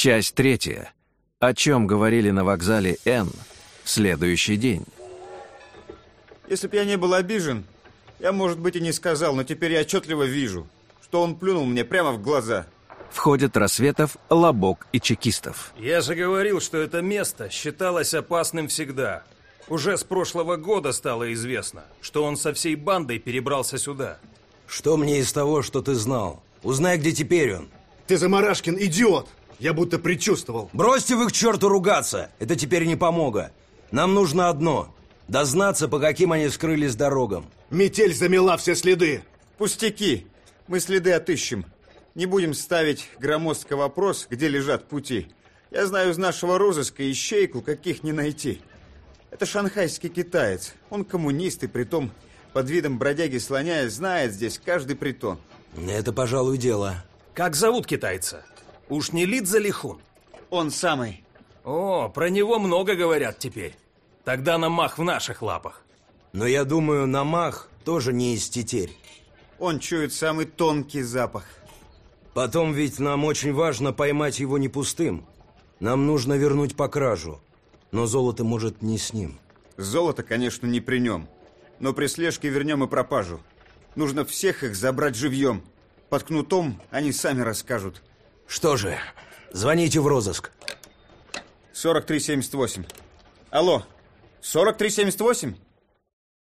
Часть третья. О чем говорили на вокзале Н. Следующий день. Если б я не был обижен, я, может быть, и не сказал, но теперь я отчетливо вижу, что он плюнул мне прямо в глаза. Входят Рассветов, Лобок и Чекистов. Я же говорил, что это место считалось опасным всегда. Уже с прошлого года стало известно, что он со всей бандой перебрался сюда. Что мне из того, что ты знал? Узнай, где теперь он. Ты, Замарашкин, идиот! Я будто предчувствовал. Бросьте вы к черту ругаться. Это теперь не помога. Нам нужно одно. Дознаться, по каким они скрылись дорогам. Метель замела все следы. Пустяки. Мы следы отыщем. Не будем ставить громоздко вопрос, где лежат пути. Я знаю из нашего розыска ищейку, каких не найти. Это шанхайский китаец. Он коммунист и притом под видом бродяги слоняя знает здесь каждый притон. Это, пожалуй, дело. Как зовут китайца? Уж не Лидза Лихун? Он самый. О, про него много говорят теперь. Тогда намах в наших лапах. Но я думаю, намах тоже не из тетерь. Он чует самый тонкий запах. Потом ведь нам очень важно поймать его не пустым. Нам нужно вернуть по кражу. Но золото может не с ним. Золото, конечно, не при нем. Но при слежке вернем и пропажу. Нужно всех их забрать живьем. Под кнутом они сами расскажут. Что же, звоните в розыск. 4378. Алло, 4378?